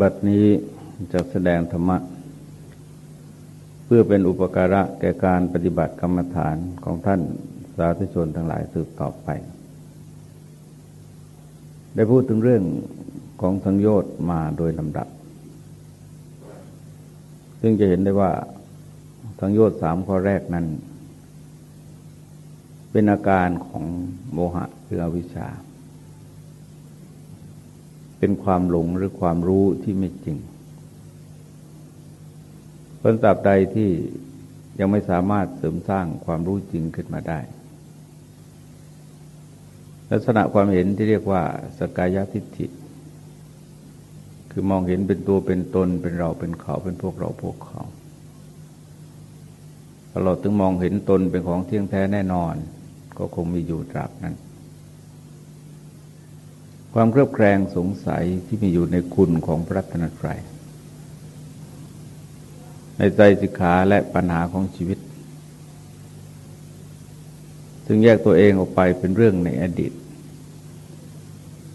บัดนี้จะแสดงธรรมะ เพื่อเป็นอุปการะแก่การปฏิบัติกรรมฐานของท่านสาธุชนทั้งหลายสืบต่อไป ได้พูดถึงเรื่องของสังโยชน์มาโดยลำดับ ซึ่งจะเห็นได้ว่าสังโยชน์สามข้อแรกนั้น เป็นอาการของโมหะคืออวิชชา เป็นความหลงหรือความรู้ที่ไม่จริงคนตราบใดที่ยังไม่สามารถเสริมสร้างความรู้จริงขึ้นมาได้ ลักษณะความเห็นที่เรียกว่าสกายทิฏฐิ คือมองเห็นเป็นตัวเป็นตนเป็นเราเป็นเขาเป็นพวกเราพวกเขาตลอดถึงมองเห็นตนเป็นของเที่ยงแท้แน่นอน ก็คงมีอยู่ตราบนั้น ความเครือบแคลงสงสัยที่มีอยู่ในคุณของพระรัตนตรัยในใจสิกขาและปัญหาของชีวิต ซึ่งแยกตัวเองออกไปเป็นเรื่องในอดีต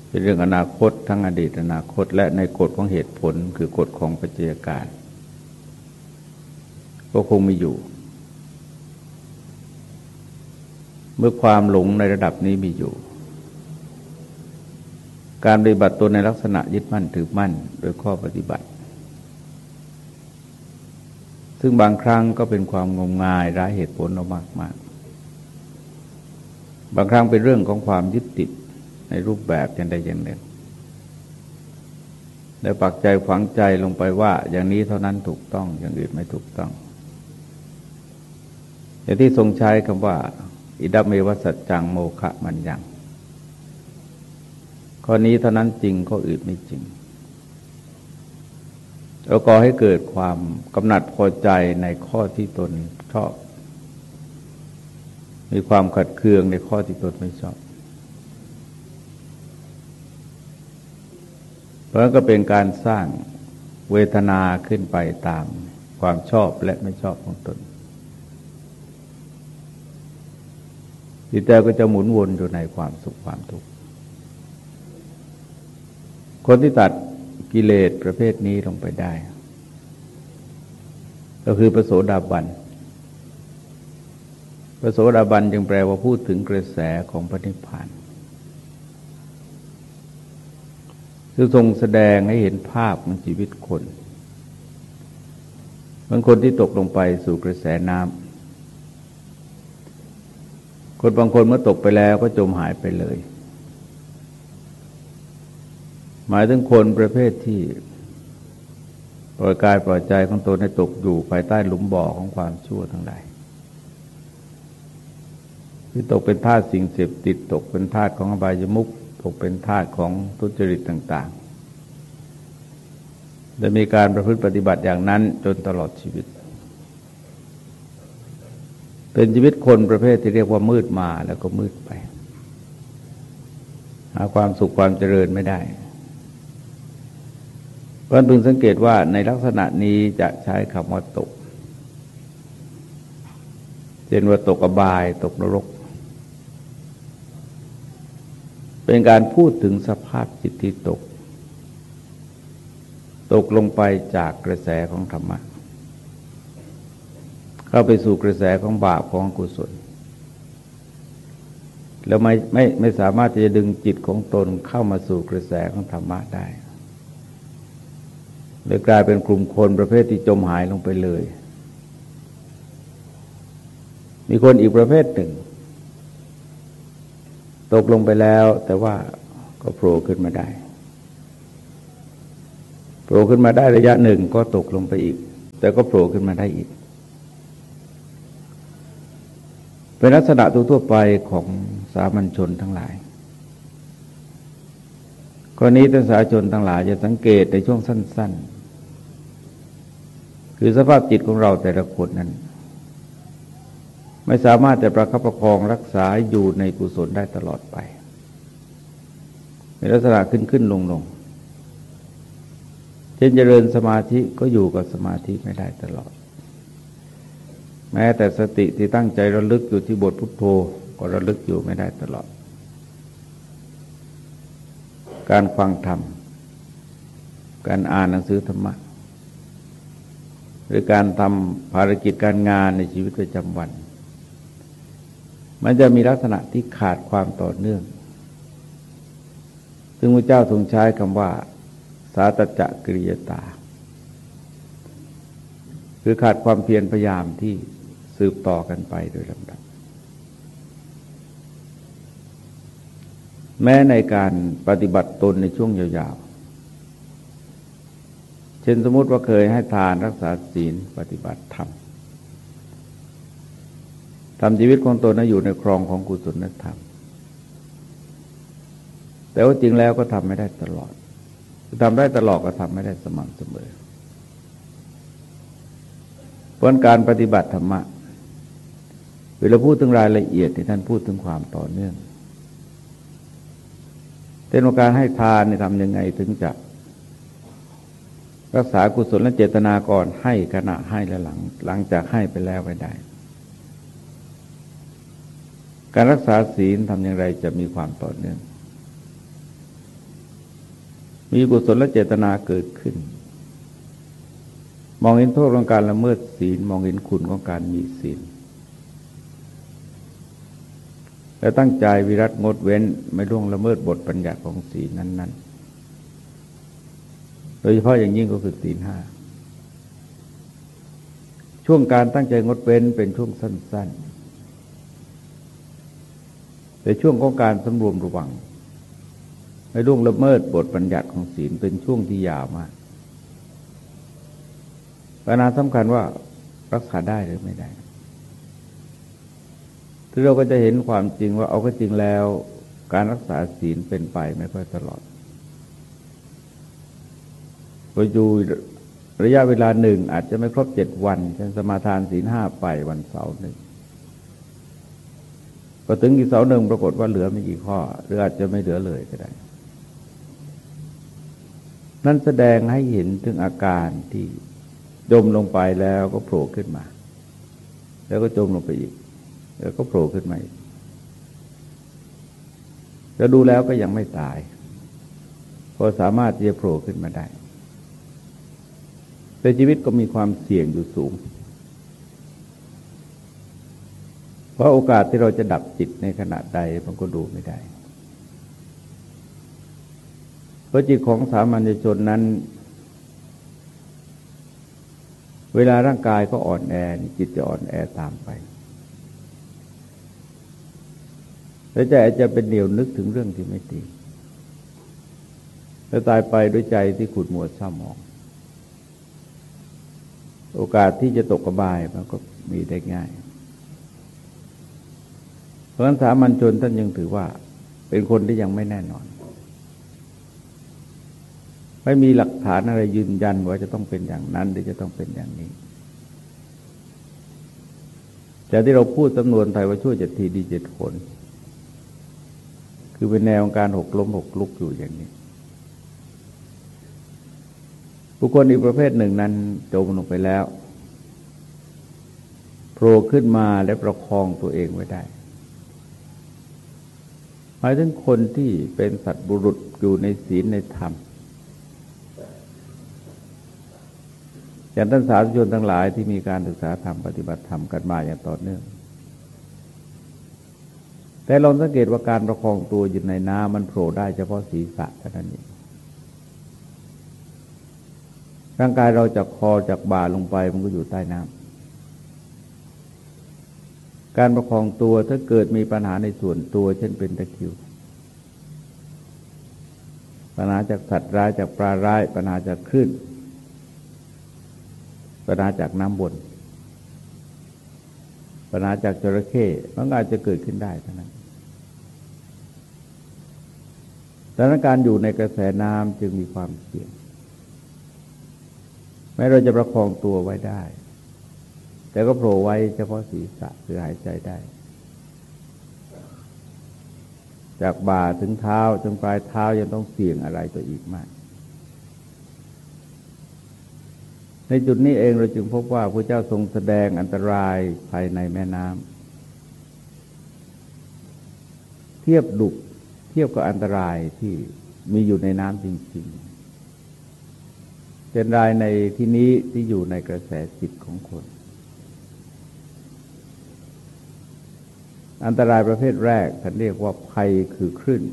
เป็นเรื่องอนาคตทั้งอดีตอนาคตและในกฎของเหตุผลคือกฎของปัจจัยการ ก็คงมีอยู่ เมื่อความหลงในระดับนี้มีอยู่ การปฏิบัติตัวในลักษณะยึดมั่นถือมั่น โดยข้อปฏิบัติ ซึ่งบางครั้งก็เป็นความงมงายร้ายเหตุผลเรามากมากบางครั้งเป็นเรื่องของความยึดติดในรูปแบบอย่างใดอย่างหนึ่งได้ปักใจฝังใจลงไปว่า อย่างนี้เท่านั้นถูกต้องอย่างอื่นไม่ถูกต้อง อย่างที่ทรงใช้คำว่า อิดัมเมวสัจจังโมคะมันยัง ข้อนี้เท่านั้นจริงข้ออื่นไม่จริงแล้วก็ให้เกิดความกำหนัดพอใจในข้อที่ตนชอบ มีความขัดเคืองในข้อที่ตนไม่ชอบ เพราะนั้นก็เป็นการสร้างเวทนาขึ้นไปตามความชอบและไม่ชอบของตนจิตใจก็จะหมุนวนอยู่ในความสุขความทุกข์ คนที่ตัดกิเลสประเภทนี้ลงไปได้ ก็คือประโสดาบันประโสดาบันจึงแปลว่าพูดถึงกระแสของพระนิพพานคือทรงแสดงให้เห็นภาพของชีวิตคนบางคนที่ตกลงไปสู่กระแสน้ำคนบางคนเมื่อตกไปแล้วก็จมหายไปเลย หมายถึงคนประเภทที่ปล่อยกายปล่อยใจของตนให้ตกอยู่ภายใต้หลุมบ่อของความชั่วทั้งหลายที่ตกเป็นทาสสิ่งเสพติดตกเป็นทาสของอบายมุกตกเป็นทาสของทุจริตต่างๆจะมีการประพฤติปฏิบัติอย่างนั้นจนตลอดชีวิต เป็นชีวิตคนประเภทที่เรียกว่ามืดมาแล้วก็มืดไป หาความสุขความเจริญไม่ได้ เพราะพึงสังเกตว่าในลักษณะนี้จะใช้คำว่าตกเช่นว่าตกอบายตกนรก เป็นการพูดถึงสภาพจิตที่ตก ตกลงไปจากกระแสของธรรมะ เข้าไปสู่กระแสของบาปของกุศล แล้วไม่ไม่ไม่สามารถจะดึงจิตของตนเข้ามาสู่กระแสของธรรมะได้ เลยกลายเป็นกลุ่มคนประเภทที่จมหายลงไปเลย มีคนอีกประเภทหนึ่ง ตกลงไปแล้วแต่ว่าก็โผล่ขึ้นมาได้โผล่ขึ้นมาได้ระยะหนึ่งก็ตกลงไปอีก แต่ก็โผล่ขึ้นมาได้อีก เป็นลักษณะทั่วไปของสามัญชนทั้งหลาย กรณีท่านสาชนทั้งหลายจะสังเกตในช่วงสั้น ๆ คือสภาพจิตของเราแต่ละคนนั้น ไม่สามารถจะประคับประคองรักษาอยู่ในกุศลได้ตลอดไปในลักษณะขึ้นขึ้นลงลงเช่นเจริญสมาธิก็อยู่กับสมาธิไม่ได้ตลอด แม้แต่สติที่ตั้งใจระลึกอยู่ที่บทพุทโธก็ระลึกอยู่ไม่ได้ตลอด การฟังธรรม การอ่านหนังสือธรรมะ หรือการทำภารกิจการงานในชีวิตประจำวัน มันจะมีลักษณะที่ขาดความต่อเนื่อง ซึ่งพระเจ้าทรงใช้คำว่า สาตจักริยตา คือขาดความเพียรพยายามที่สืบต่อกันไปโดยลำดับ แม้ในการปฏิบัติตนในช่วงยาวๆ เช่นสมมติว่าเคยให้ทานรักษาศีลปฏิบัติธรรมทำชีวิตของตนนั้นอยู่ในครองของกุศลธรรม แต่ว่าจริงแล้วก็ทำไม่ได้ตลอดทำได้ตลอดก็ทำไม่ได้สม่ำเสมอเพราะการปฏิบัติธรรมะ เวลาพูดถึงรายละเอียดที่ท่านพูดถึงความต่อเนื่อง เช่นการให้ทานนี่ทำยังไงถึงจะ รักษากุศลและเจตนาก่อนให้ขณะให้และหลัง หลังจากให้ไปแล้วไปได้ การรักษาศีลทำอย่างไรจะมีความต่อเนื่อง มีกุศลและเจตนาเกิดขึ้น มองเห็นโทษของการละเมิดศีล มองเห็นคุณของการมีศีล และตั้งใจวิรัตงดเว้นไม่ล่วงละเมิดบทปัญญาของศีลนั้น ๆ โดยเฉพาะอย่างยิ่งก็คือศีลห้าช่วงการตั้งใจงดเว้นเป็นช่วงสั้น ๆ แต่ช่วงของการสำรวมระวัง ไม่ล่วงละเมิดบทบัญญัติของศีลเป็นช่วงที่ยาวมากปัญหาสำคัญว่ารักษาได้หรือไม่ได้ ที่เราก็จะเห็นความจริงว่าเอาก็จริงแล้ว การรักษาศีลเป็นไปไม่ค่อยตลอดพออยู่ระยะเวลาหนึ่งอาจจะไม่ครบเจ็ดวันเช่นสมาทานศีลห้าไปวันเสาร์หนึ่งพอถึงอีกเสาร์หนึ่งปรากฏว่าเหลือไม่กี่ข้อ หรืออาจจะไม่เหลือเลยก็ได้ นั่นแสดงให้เห็นถึงอาการที่จมลงไปแล้วก็โผล่ขึ้นมา แล้วก็จมลงไปอีก แล้วก็โผล่ขึ้นมาจะดูแล้วก็ยังไม่ตายพอสามารถที่จะโผล่ขึ้นมาได้ แต่ชีวิตก็มีความเสี่ยงอยู่สูง เพราะโอกาสที่เราจะดับจิตในขณะใดมันก็ดูไม่ได้ เพราะจิตของสามัญชนนั้น เวลาร่างกายก็อ่อนแอจิตจะอ่อนแอตามไป แล้วใจอาจจะเป็นเหนียวนึกถึงเรื่องที่ไม่ดีแล้วตายไปด้วยใจที่ขุดหมวดเศร้าหมอง โอกาสที่จะตกกระบายมันก็มีได้ง่าย เพราะฉะนั้นสามัญชนท่านยังถือว่า เป็นคนที่ยังไม่แน่นอน ไม่มีหลักฐานอะไรยืนยันว่าจะต้องเป็นอย่างนั้นหรือจะต้องเป็นอย่างนี้แต่ที่เราพูดจำนวนไทยว่าช่วยเจ็ดทีดีเจ็ดคน คือเป็นแนวการหกล้มหกลุกอยู่อย่างนี้ บุคคลอีกประเภทหนึ่งนั้นจมลงไปแล้วโผล่ขึ้นมาและประคองตัวเองไว้ได้หมายถึงคนที่เป็นสัตว์บุรุษอยู่ในศีลในธรรม อย่างท่านสาธุชนทั้งหลายที่มีการศึกษาธรรมปฏิบัติธรรมกันมาอย่างต่อเนื่อง แต่ลองสังเกตว่าการประคองตัวอยู่ในน้ำมันโผล่ได้เฉพาะศีรษะเท่านั้นเองร่างกายเราจากคอจากบ่าลงไปมันก็อยู่ใต้น้ำการประคองตัวถ้าเกิดมีปัญหาในส่วนตัว เช่นเป็นตะคิว ปัญหาจากสัตว์ร้ายจากปลาร้าย ปัญหาจากคลื่นปัญหาจากน้ำบนปัญหาจากจระเข้มันอาจจะเกิดขึ้นได้เท่านั้นส ถานการณ์อยู่ในกระแสน้ำจึงมีความเสี่ยงแม้เราจะประคองตัวไว้ได้ แต่ก็โผล่ไว้เฉพาะศีรษะคือหายใจได้ จากบ่าถึงเท้าจนปลายเท้ายังต้องเสี่ยงอะไรตัวอีกมาก ในจุดนี้เองเราจึงพบว่าพระเจ้าทรงแสดงอันตรายภายในแม่น้ำเทียบดุ เทียบกับอันตรายที่มีอยู่ในน้ำจริงๆเป็นรายในที่นี้ที่อยู่ในกระแสจิตของคน อันตรายประเภทแรกท่านเรียกว่าภัยคือคลื่น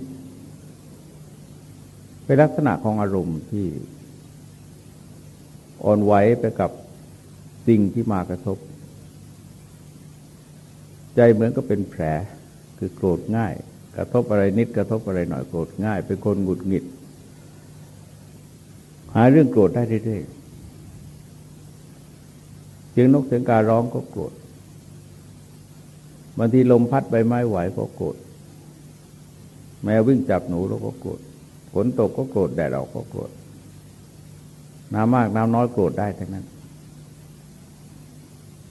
เป็นลักษณะของอารมณ์ที่อ่อนไหวไปกับสิ่งที่มากระทบ ใจเหมือนก็เป็นแผลคือโกรธง่าย กระทบอะไรนิดกระทบอะไรหน่อยโกรธง่าย เป็นคนหงุดหงิด หาเรื่องโกรธได้เรื่อยๆเสียงนกเสียงการร้องก็โกรธบางทีลมพัดใบไม้ไหวก็โกรธแมววิ่งจับหนูเราก็โกรธฝนตกก็โกรธแดดออกก็โกรธน้ำมากน้ำน้อยโกรธได้ทั้งนั้น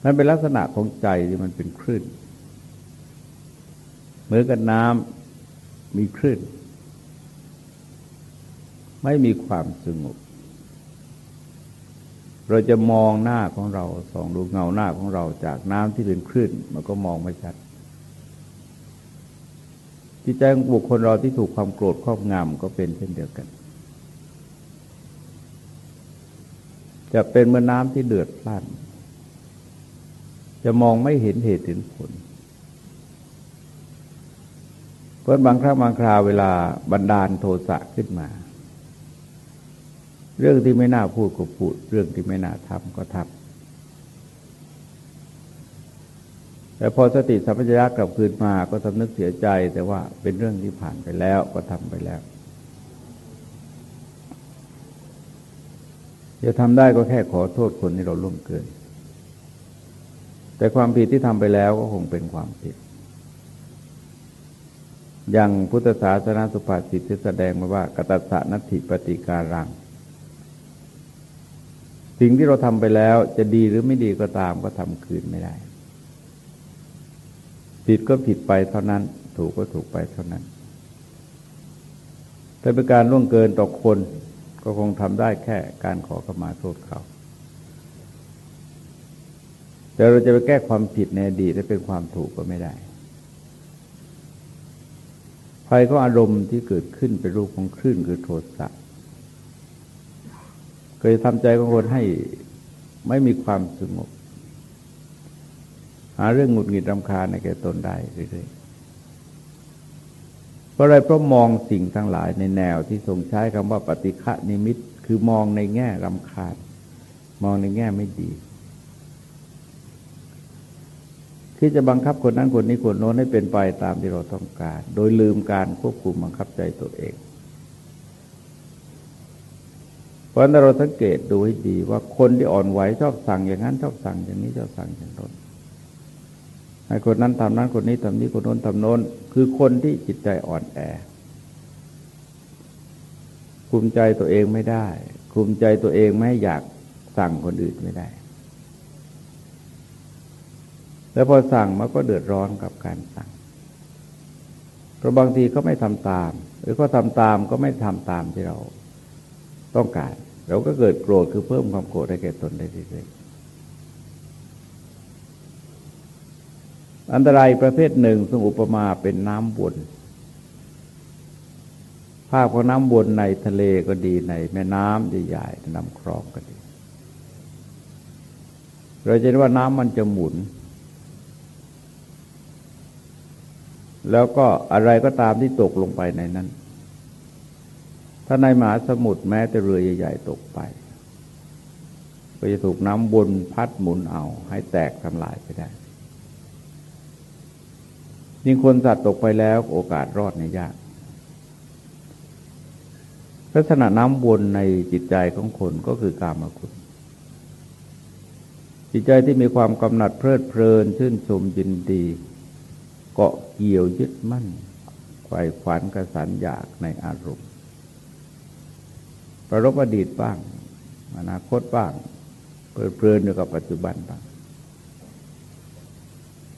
นั่นเป็นลักษณะของใจที่มันเป็นคลื่นเหมือนกับน้ำ มีคลื่น ไม่มีความสงบ เราจะมองหน้าของเราส่องดูเงาหน้าของเราจากน้ำที่เป็นคลื่น มันก็มองไม่ชัดจิตใจของบุคคลเราที่ถูกความโกรธครอบงำก็เป็นเช่นเดียวกัน จะเป็นเมื่อน้ำที่เดือดพล่าน จะมองไม่เห็นเหตุเห็นผล เพราะบางครั้งบางคราวเวลาบันดาลโทสะขึ้นมา เรื่องที่ไม่น่าพูดก็พูด เรื่องที่ไม่น่าทำก็ทำแต่พอสติสัมปชัญญะกลับคืนมาก็สำนึกเสียใจ แต่ว่าเป็นเรื่องที่ผ่านไปแล้วก็ทำไปแล้วจะทำได้ก็แค่ขอโทษคนที่เราล่วงเกิน แต่ความผิดที่ทำไปแล้วก็คงเป็นความผิด อย่างพุทธศาสนาสุภาษิตที่แสดงมาว่ากตัสสะนัตถิปฏิการัง สิ่งที่เราทำไปแล้วจะดีหรือไม่ดีก็ตามก็ทำคืนไม่ได้ ผิดก็ผิดไปเท่านั้น ถูกก็ถูกไปเท่านั้นแต่เป็นการล่วงเกินต่อคนก็คงทำได้แค่การขอขมาโทษเขา แต่เราจะไปแก้ความผิดในอดีตได้เป็นความถูกก็ไม่ได้ ภัยก็อารมณ์ที่เกิดขึ้นเป็นรูปของคลื่นคือโทสะเคยทำใจของคนให้ไม่มีความสงบหาเรื่องหงุดหงิดรำคาญในแก่ตนได้เรื่อยๆเพราะอะไรเพราะมองสิ่งทั้งหลายในแนวที่ทรงใช้คำว่าปฏิฆะนิมิต คือมองในแง่รำคาญ มองในแง่ไม่ดี ที่จะบังคับคนนั้นคนนี้คนโน้นให้เป็นไปตามที่เราต้องการ โดยลืมการควบคุมบังคับใจตัวเอง เพราะนั้นเราสังเกตดูให้ดีว่าคนที่อ่อนไหวชอบสั่งอย่างนั้นชอบสั่งอย่างนี้ชอบสั่งอย่างโน้นให้คนนั้นทำนั้นคนนี้ทำนี้คนโน้นทำโน้น คือคนที่จิตใจอ่อนแอคุมใจตัวเองไม่ได้คุมใจตัวเองไม่อยากสั่งคนอื่นไม่ได้ แล้วพอสั่งมันก็เดือดร้อนกับการสั่งเพราะบางทีเขาไม่ทำตาม หรือเขาทาตามก็ไม่ทำตามที่เราต้องการ เราก็เกิดโกรธคือเพิ่มความโกรธให้แก่ตนได้เรื่อยๆอันตรายประเภทหนึ่งซึ่งอุปมาเป็นน้ำวนภาพของน้ำวนในทะเลก็ดีในแม่น้ำใหญ่ๆน้ำคลองก็ดี เราจะเห็นว่าน้ำมันจะหมุน แล้วก็อะไรก็ตามที่ตกลงไปในนั้น ถ้าในมหาสมุทรแม้แต่เรือใหญ่ๆตกไป ก็จะถูกน้ำบนพัดหมุนเอา ให้แตกทำลายไปได้ยิ่งคนสัตว์ตกไปแล้วโอกาสรอดในยากลักษณะน้ำวนในจิตใจของคนก็คือกามคุณ จิตใจที่มีความกำหนัดเพลิดเพลินชื่นชมยินดี เกาะเกี่ยวยึดมั่นไขว่ขวัญกระสันอยากในอารมณ์ ประรบอดีตบ้าง อนาคตบ้างเพลิดเพลินอยู่กับปัจจุบันบ้าง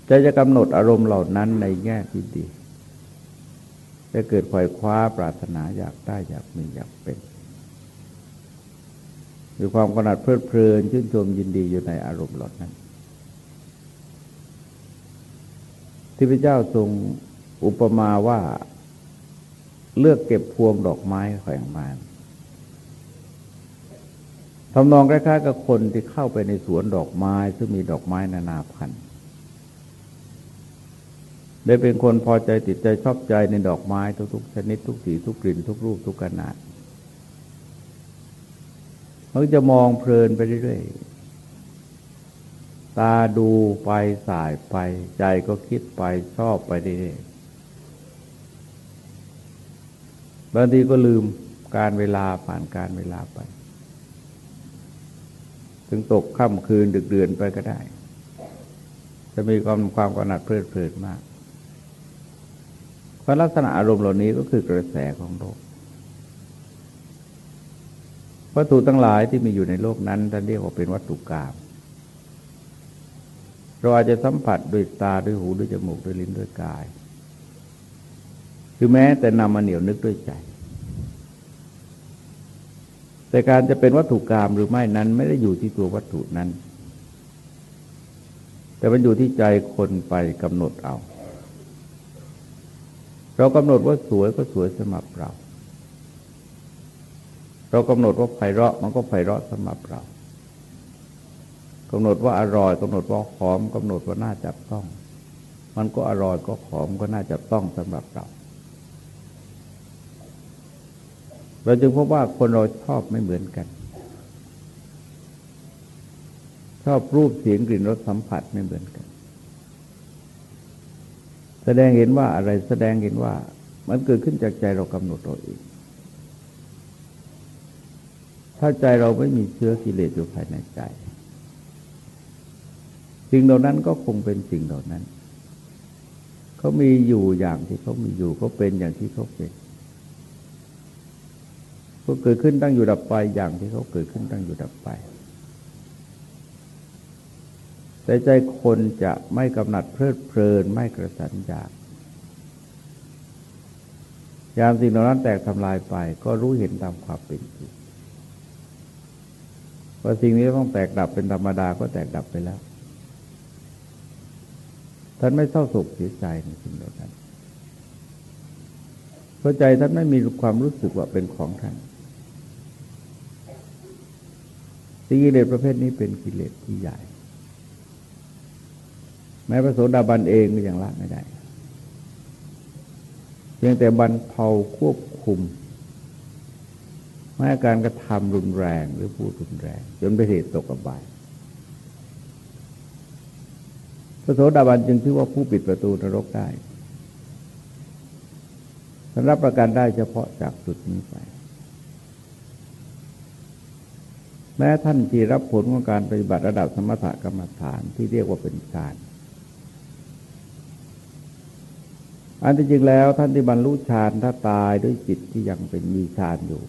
จะจะกำหนดอารมณ์เหล่านั้นในแง่ที่ดี จะเกิดไขว่คว้าปรารถนาอยากได้อยากมีอยากเป็นมีความกำหนัดเพลิดเพลินชื่นชมยินดีอยู่ในอารมณ์เหล่านั้น ที่พระเจ้าทรงอุปมาว่าเลือกเก็บพวงดอกไม้แขวงมาทำนองคล้ายๆกับคนที่เข้าไปในสวนดอกไม้ ซึ่งมีดอกไม้นานาพันธุ์ได้เป็นคนพอใจติดใจชอบใจในดอกไม้ทุกๆชนิดทุกสีทุกกลิ่นทุกรูปทุกขนาดเขาจะมองเพลินไปเรื่อยๆ ตาดูไปสายไป ใจก็คิดไปชอบไปเรื่อยบางทีก็ลืมการเวลาผ่านการเวลาไป ถึงตกค่ำคืนดึกเดือนไปก็ได้ จะมีความความกหนัดเพลิดเพลินมากเพราะลักษณะอารมณ์เหล่านี้ก็คือกระแสของโลกวัตถุทั้งหลายที่มีอยู่ในโลกนั้นท่านเรียกว่าเป็นวัตถุกรรม เราอาจจะสัมผัสด้วยตาด้วยหูด้วยจมูกด้วยลิ้นด้วยกาย คือแม้แต่นำมาเหนียวนึกด้วยใจ แต่การจะเป็นวัตถุกรรมหรือไม่นั้นไม่ได้อยู่ที่ตัววัตถุนั้น แต่มันอยู่ที่ใจคนไปกำหนดเอา เรากำหนดว่าสวยก็สวยสำหรับเรา เรากำหนดว่าไพเราะมันก็ไพเราะสำหรับเรา กำหนดว่าอร่อยกำหนดว่าหอมกำหนดว่าน่าจับต้อง มันก็อร่อยก็หอมก็น่าจับต้องสำหรับเราเราจึงพบว่าคนเราชอบไม่เหมือนกัน ชอบรูปเสียงกลิ่นรสสัมผัสไม่เหมือนกัน แสดงเห็นว่าอะไรแสดงเห็นว่า มันเกิดขึ้นจากใจเรากำหนดตัวเองถ้าใจเราไม่มีเชื้อกิเลสอยู่ภายในใจ สิ่งเหล่านั้นก็คงเป็นสิ่งเหล่านั้น เขามีอยู่อย่างที่เขามีอยู่เขาเป็นอย่างที่เขาเป็นก็เกิดขึ้นตั้งอยู่ดับไปอย่างที่เขาเกิดขึ้นตั้งอยู่ดับไป แต่ใจคนจะไม่กำหนัดเพลิดเพลินไม่กระสันอยากยามสิ่งเหล่านั้นแตกทำลายไป ก็รู้เห็นตามความเป็นจริงว่าสิ่งนี้ต้องแตกดับเป็นธรรมดาก็แตกดับไปแล้ว ท่านไม่เศร้าโศกเสียใจในสิ่งเหล่านั้นเพราะใจท่านไม่มีความรู้สึกว่าเป็นของท่านกิเลสประเภทนี้เป็นกิเลสที่ใหญ่ แม้พระโสดาบันเองก็ยังละไม่ได้เพียงแต่บรรเทาควบคุมไม่อาการกระทำรุนแรงหรือพูดรุนแรง จนไปเหตุตกอบายพ ระโสดาบันจึงชื่อว่าผู้ปิดประตูนรกได้ท่านรับประกันได้เฉพาะจากจุดนี้ไป แม้ท่านที่รับผลของการปฏิบัติระดับสมถกรรมฐานที่เรียกว่าเป็นฌานอันที่จริงแล้วท่านที่บรรลุฌานถ้าตายด้วยจิตที่ยังเป็นมีฌานอยู่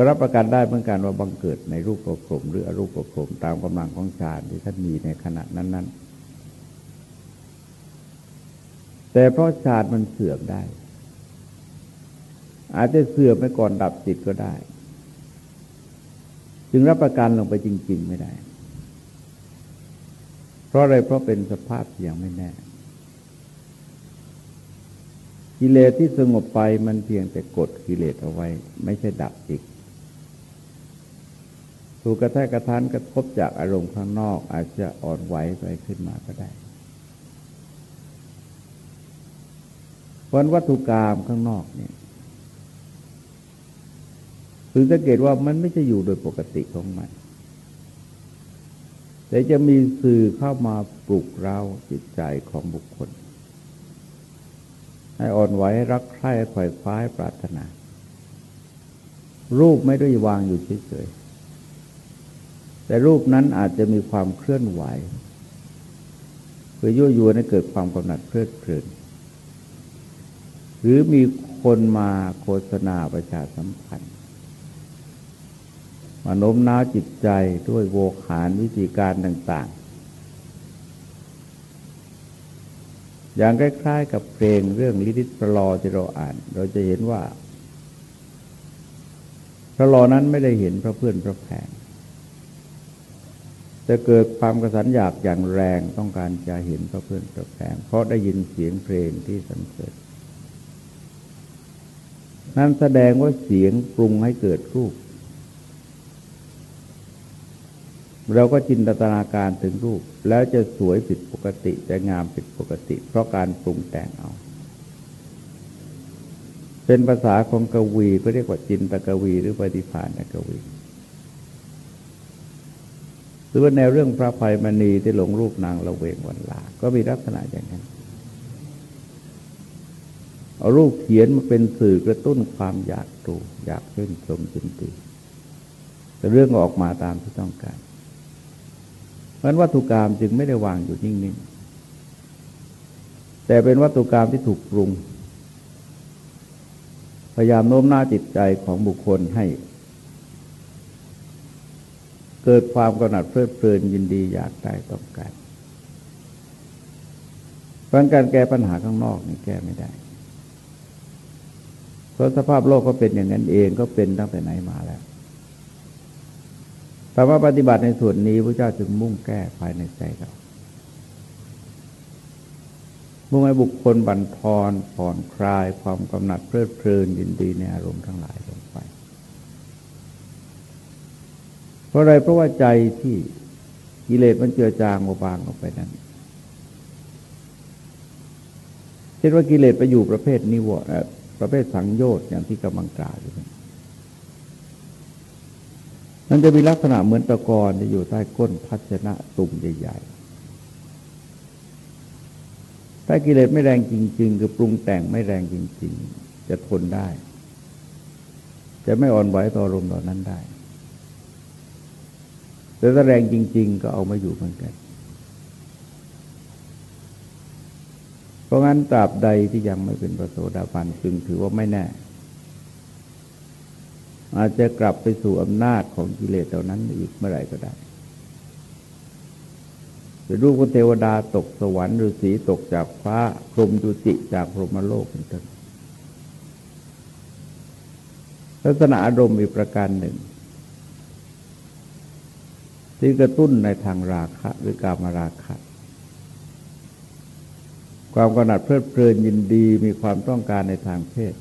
ก็รับประกันได้เหมือนกันว่าบังเกิดในรูปประคมหรืออรูปประคมตามกำลังของฌานที่ท่านมีในขณะนั้น ๆ แต่เพราะฌานมันเสื่อมได้ อาจจะเสื่อมไปก่อนดับจิตก็ได้ จึงรับประกันลงไปจริง ๆ ไม่ได้ เพราะอะไรเพราะเป็นสภาพที่ยังไม่แน่กิเลสที่สงบไปมันเพียงแต่กดกิเลสเอาไว้ ไม่ใช่ดับจิต ถูกกระแทกกระทานกระทบจากอารมณ์ข้างนอก อาจจะอ่อนไหวไปขึ้นมาก็ได้วันวัตถุกรรมข้างนอกเนี่ยคือสังเกตว่ามันไม่จะอยู่โดยปกติของมัน แต่จะมีสื่อเข้ามาปลุกเราจิตใจของบุคคล ให้อ่อนไหวรักใคร่ไขว่คว้าปรารถนา รูปไม่ได้วางอยู่เฉย แต่รูปนั้นอาจจะมีความเคลื่อนไหวเพื่อยั่วยวนให้เกิดความกำหนัดเพลิดเพลิน หรือมีคนมาโฆษณาประชาสัมพันธ์มาโน้มน้าวจิตใจด้วยโวหารวิธีการต่าง ๆ อย่างคล้ายๆ กับเพลงเรื่องลิลิตประลอที่เราอ่าน เราจะเห็นว่า พระลอนั้นไม่ได้เห็นพระเพื่อนพระแผง จะเกิดความกระสันอยากอย่างแรงต้องการจะเห็นพระเพื่อนตกแต่งเพราะได้ยินเสียงเพลงที่สันเสริญนั้นแสดงว่าเสียงปรุงให้เกิดรูป เราก็จินตนาการถึงรูป แล้วจะสวยผิดปกติจะงามผิดปกติ เพราะการปรุงแต่งเอา เป็นภาษาของกวีก็เรียกว่าจินตกวีหรือปฏิภาณกวี หรือว่าแนวเรื่องพระภัยมณีที่หลงรูปนางละเวงวันลา ก็มีลักษณะอย่างนั้นเอารูปเขียนมาเป็นสื่อกระตุ้นความอยากดูอยากชื่นชมจินตีแต่เรื่องออกมาตามที่ต้องการ เพราะวัตถุกรรมจึงไม่ได้วางอยู่นิ่งๆ แต่เป็นวัตถุกรรมที่ถูกปรุง พยายามโน้มน้าวจิตใจของบุคคลให้ เกิดความกำหนัดเพลิดเพลินยินดีอยากได้ต้องการเพราะการแก้ปัญหาข้างนอกนี่แก้ไม่ได้ เพราะสภาพโลกก็เป็นอย่างนั้นเองก็เป็นตั้งแต่ไหนมาแล้วแต่ว่าปฏิบัติในส่วนนี้พระเจ้าจึงมุ่งแก้ภายในใจเรามุ่งให้บุคคลบันทอนผ่อนคลายความกำหนัดเพลิดเพลินยินดีในอารมณ์ทั้งหลายลงไป เพราะอะไรเพราะว่าใจที่กิเลสมันเจือจางเบาบางออกไปนั้นเช่นว่ากิเลสไปอยู่ประเภทนิวรณ์ประเภทสังโยชน์อย่างที่กำลังกล่าวอยู่มันจะมีลักษณะเหมือนตะกอนที่อยู่ใต้ก้นภาชนะตุ่มใหญ่ๆถ้ากิเลสไม่แรงจริง ๆ คือปรุงแต่งไม่แรงจริง ๆ จะทนได้ จะไม่อ่อนไหวต่ออารมณ์เหล่านั้นได้ แต่ถ้าแรงจริง ๆ ก็เอามาอยู่เหมือนกัน เพราะงั้นตราบใดที่ยังไม่เป็นประโสดาบันจึงถือว่าไม่แน่ อาจจะกลับไปสู่อำนาจของกิเลสเหล่านั้นอีกเมื่อไหร่ก็ได้เป็นรูปของเทวดาตกสวรรค์ฤาษีตกจากฟ้าพรหมจุติจากพรหมโลกเป็นต้นลักษณะอารมณ์อีกประการหนึ่ง ที่กระตุ้นในทางราคะหรือกามราคะ ความกำหนัดเพลิดเพลินยินดีมีความต้องการในทางเพศ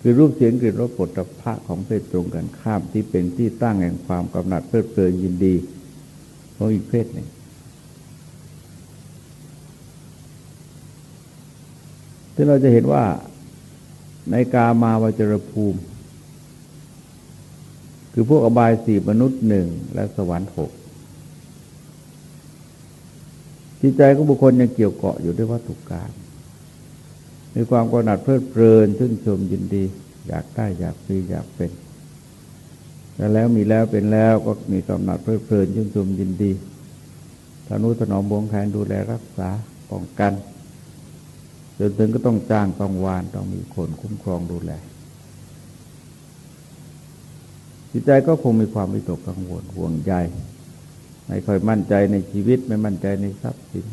คือรูปเสียงกลิ่นรสผลตภะของเพศตรงกันข้ามที่เป็นที่ตั้งแห่งความกำหนัดเพลิดเพลินยินดีของอีกเพศหนึ่งที่เราจะเห็นว่าในกามาวจรภูมิ คือพวกอบายสี่มนุษย์หนึ่งและสวรรค์หกจิตใจของบุคคลยังเกี่ยวเกาะอยู่ด้วยวัตถุกรรมมีความกำหนัดเพลิดเพลินชื่นชมยินดี อยากได้อยากมีอยากเป็นแต่แล้วมีแล้วเป็นแล้วก็มีกำหนัดเพลิดเพลินชื่นชมยินดีทนุถนอมบวงแขนดูแลรักษาป้องกันจนถึงก็ต้องจ้างต้องวานต้องมีคนคุ้มครองดูแล จิตใจก็คงมีความวิตกกังวลห่วงใยไม่ค่อยมั่นใจในชีวิตไม่มั่นใจในทรัพย์สิน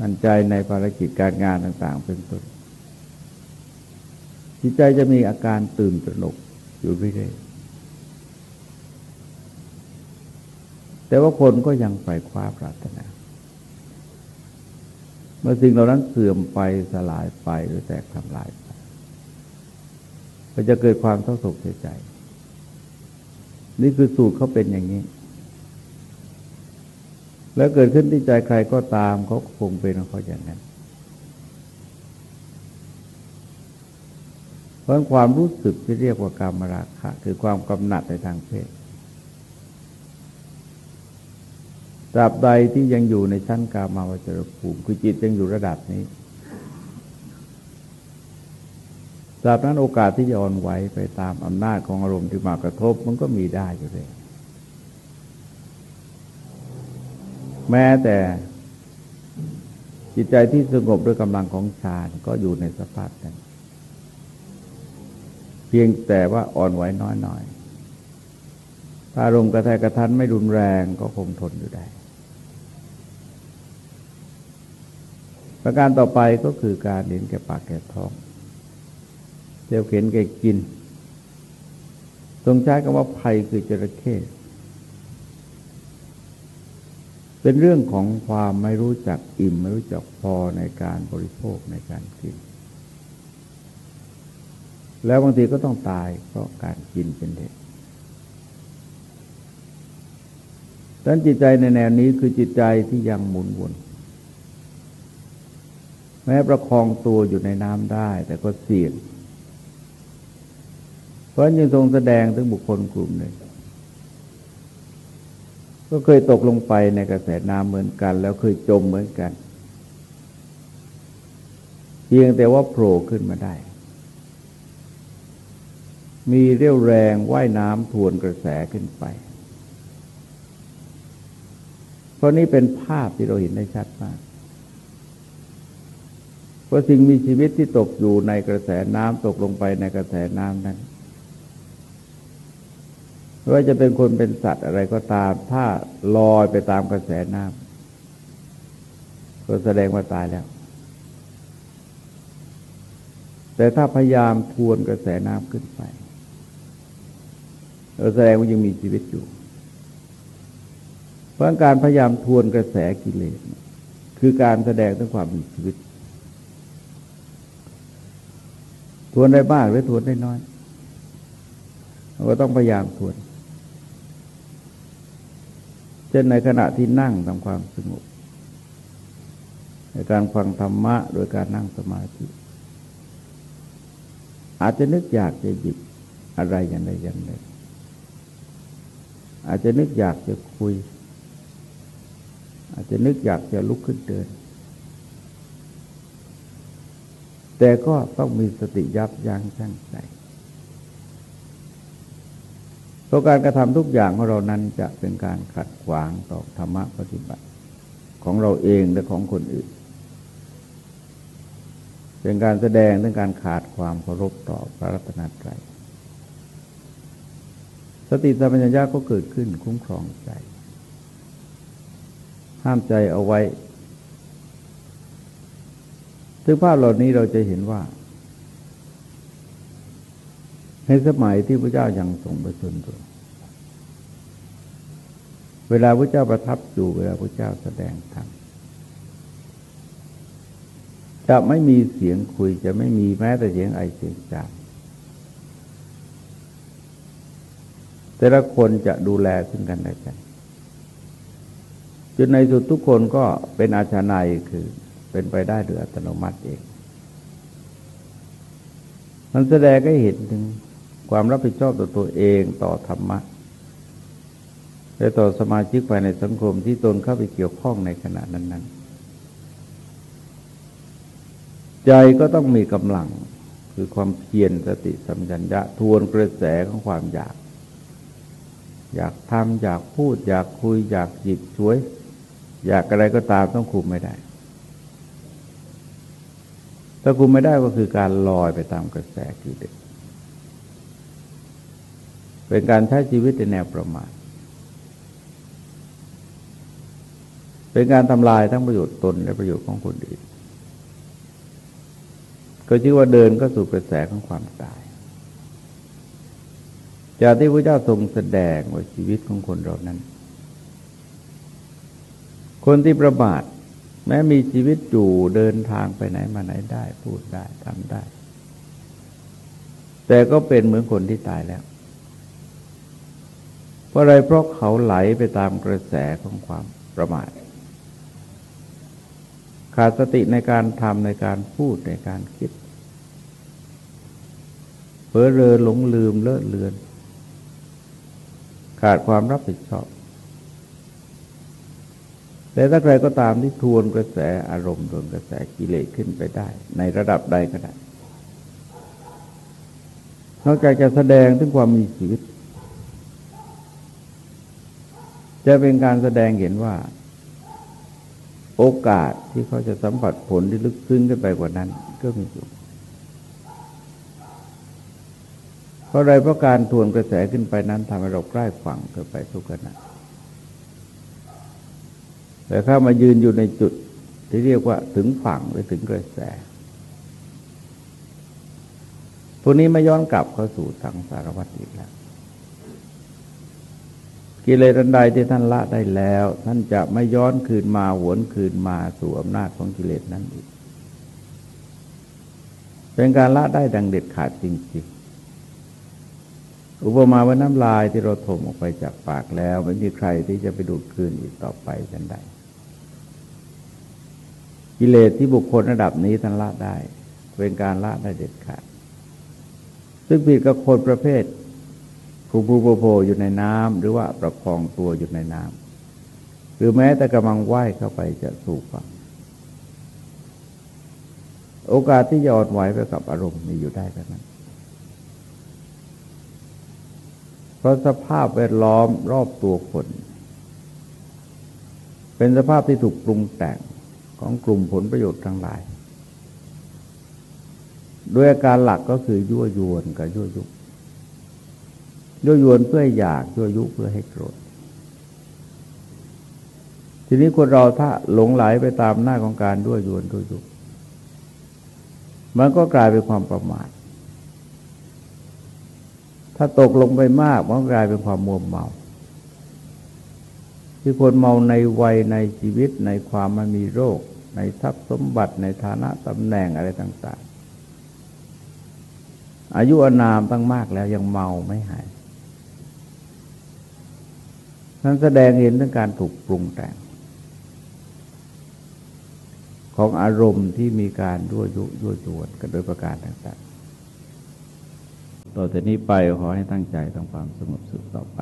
มั่นใจในภารกิจการงานต่าง ๆ เป็นต้นจิตใจจะมีอาการตื่นตระหนกอยู่เรื่อยๆแต่ว่าคนก็ยังไปคว้าปรารถนาเมื่อสิ่งเหล่านั้นเสื่อมไปสลายไปหรือแตกทำลาย ก็จะเกิดความเศร้าโศกเสียใจ นี่คือสูตรเขาเป็นอย่างนี้ แล้วเกิดขึ้นที่ใจใครก็ตามเขาคงเป็นของเขาอย่างนั้น เพราะความรู้สึกที่เรียกว่ากามราคะ คือความกำหนัดในทางเพศตราบใดที่ยังอยู่ในชั้นกามาวจรภูมิคือจิตยังอยู่ระดับนี้ ตราบนั้นโอกาสที่จะอ่อนไหวไปตามอำนาจของอารมณ์ที่มากระทบมันก็มีได้อยู่เลยแม้แต่จิตใจที่สงบด้วยกำลังของฌานก็อยู่ในสภาพนั้น เพียงแต่ว่าอ่อนไหวน้อยหน่อยถ้าอารมณ์กระแทกกระทันไม่รุนแรงก็คงทนอยู่ได้ ประการต่อไปก็คือการเห็นแก่ปากแก่ท้อง เที่ยวเข็นแก่กิน ตรงใช้คำว่าภัยคือจระเข้เป็นเรื่องของความไม่รู้จักอิ่ม ไม่รู้จักพอในการบริโภคในการกิน แล้วบางทีก็ต้องตายเพราะการกินเป็นเหตุดังนั้นจิตใจในแนวนี้คือจิตใจที่ยังหมุนวนแม้ประคองตัวอยู่ในน้ำได้ แต่ก็เสี่ยง เพราะยังทรงแสดงถึงบุคคลกลุ่มหนึ่งก็เคยตกลงไปในกระแสน้ำเหมือนกัน แล้วเคยจมเหมือนกัน เพียงแต่ว่าโผล่ขึ้นมาได้ มีเรี่ยวแรงว่ายน้ำทวนกระแสขึ้นไป เพราะนี้เป็นภาพที่เราเห็นได้ชัดมากเพราะสิ่งมีชีวิตที่ตกอยู่ในกระแสน้ำตกลงไปในกระแสน้ำนั้น ไม่ว่าจะเป็นคนเป็นสัตว์อะไรก็ตาม ถ้าลอยไปตามกระแสน้ำก็แสดงว่าตายแล้ว แต่ถ้าพยายามทวนกระแสน้ำขึ้นไปแสดงว่ายังมีชีวิตอยู่ เพราะการพยายามทวนกระแสกิเลสคือการแสดงถึงความมีชีวิต ทวนได้มากหรือทวนได้น้อยเราก็ต้องพยายามทวน เช่นในขณะที่นั่งทำความสงบในการฟังธรรมะโดยการนั่งสมาธิ อาจจะนึกอยากจะหยิบอะไรอย่างใดอย่างใดอาจจะนึกอยากจะคุย อาจจะนึกอยากจะลุกขึ้นเดิน แต่ก็ต้องมีสติยับยั้งชั่งใจ เพราะการกระทำทุกอย่างของเรานั้นจะเป็นการขัดขวางต่อธรรมะปฏิบัติของเราเองและของคนอื่น เป็นการแสดงถึงการขาดความเคารพต่อพระรัตนตรัยสติสัมปชัญญะก็เกิดขึ้นคุ้มครองใจ ห้ามใจเอาไว้ถึงภาพเหล่านี้เราจะเห็นว่า ในสมัยที่พระเจ้ายัางทรงประชนตัวเวลาพระเจ้าประทับอยู่เวลาพระเจ้าแสดงธรรมจะไม่มีเสียงคุยจะไม่มีแม้แต่เสียงไอเสียงจามแต่ละคนจะดูแลซึ่งกันและกันจนในสุดทุกคนก็เป็นอาชาในคือเป็นไปได้โดยอัตโนมัติเอง มันแสดงให้เห็นถึง ความรับผิดชอบต่อตัวเองต่อธรรมะและต่อสมาชิกภายในสังคมที่ตนเข้าไปเกี่ยวข้องในขณะนั้น ๆ ใจก็ต้องมีกำลังคือความเพียรสติสัมจัญญะทวนกระแสของความอยาก อยากทำอยากพูด อยากคุย อยากหยิบช่วย อยากอะไรก็ตามต้องคุมไม่ได้ ถ้าคุมไม่ได้ก็คือการลอยไปตามกระแสกิเลส เป็นการใช้ชีวิตในแนวประมาทเป็นการทำลายทั้งประโยชน์ตนและประโยชน์ของคนอื่น ก็ชื่อว่าเดินก็สู่กระแสของความตาย จากที่พระเจ้าทรงแสดงว่าชีวิตของคนเรานั้น คนที่ประมาทแม้มีชีวิตอยู่เดินทางไปไหนมาไหนได้ พูดได้ทำได้ แต่ก็เป็นเหมือนคนที่ตายแล้ว เพราะอะไรเพราะเขาไหลไปตามกระแสของความประมาทขาดสติในการทำในการพูดในการคิดเผลอเรอหลงลืมเลอะเลือน ขาดความรับผิดชอบ แต่ถ้าใครก็ตามที่ทวนกระแสอารมณ์ทวนกระแสกิเลสขึ้นไปได้ ในระดับใดก็ได้ นอกจากจะแสดงถึงความมีชีวิต จะเป็นการแสดงเห็นว่า โอกาสที่เขาจะสัมผัสผลที่ลึกซึ้งขึ้นไปกว่านั้น ก็มีอยู่เพราะอะไรเพราะการทวนกระแสขึ้นไปนั้นทำให้เราใกล้ฝั่งเกิดไปทุกขณะแต่ถ้ามายืนอยู่ในจุดที่เรียกว่าถึงฝั่งหรือถึงกระแส พวกนี้ไม่ย้อนกลับเข้าสู่สังสารวัฏอีกแล้ว กิเลสอันใดที่ท่านละได้แล้ว ท่านจะไม่ย้อนคืนมาหวนคืนมาสู่อำนาจของกิเลสนั้นอีก เป็นการละได้ดังเด็ดขาดจริงๆ อุปมาว่าน้ำลายที่เราถมออกไปจากปากแล้ว ไม่มีใครที่จะไปดูดคืนอีกต่อไปกันได้ กิเลสที่บุคคลระดับนี้ท่านละได้ เป็นการละได้เด็ดขาด ซึ่งผิดกับคนประเภท ผูผูโผโผอยู่ในน้ำหรือว่าประคองตัวอยู่ในน้ำหรือแม้แต่กำลังว่ายเข้าไปจะสู่ฝั่งโอกาสที่จะอ่อนไหวไปกับอารมณ์มีอยู่ได้แค่นั้น เพราะสภาพแวดล้อมรอบตัวคน เป็นสภาพที่ถูกปรุงแต่งของกลุ่มผลประโยชน์ทั้งหลาย ด้วยอาการหลักก็คือยั่วยวนกับยั่วยุ ยั่วยวนเพื่ออยากยั่วยุเพื่อให้โกรธ ทีนี้คนเราถ้าหลงไหลไปตามหน้าของการยั่วยวนยั่วยุมันก็กลายเป็นความประมาท ถ้าตกลงไปมากมันกลายเป็นความมัวเมา ที่คนเมาในวัยในชีวิตในความมันมีโรค ในทรัพย์สมบัติในฐานะตำแหน่งอะไรต่าง ๆ อายุอนามตั้งมากแล้วยังเมาไม่หาย นั้นแสดงเห็นถึงการถูกปรุงแต่ง ของอารมณ์ที่มีการยั่วยุยั่วยวนกันโดยประการต่างๆ ต่อจากนี้ไปขอให้ตั้งใจทำความสงบสุขต่อไป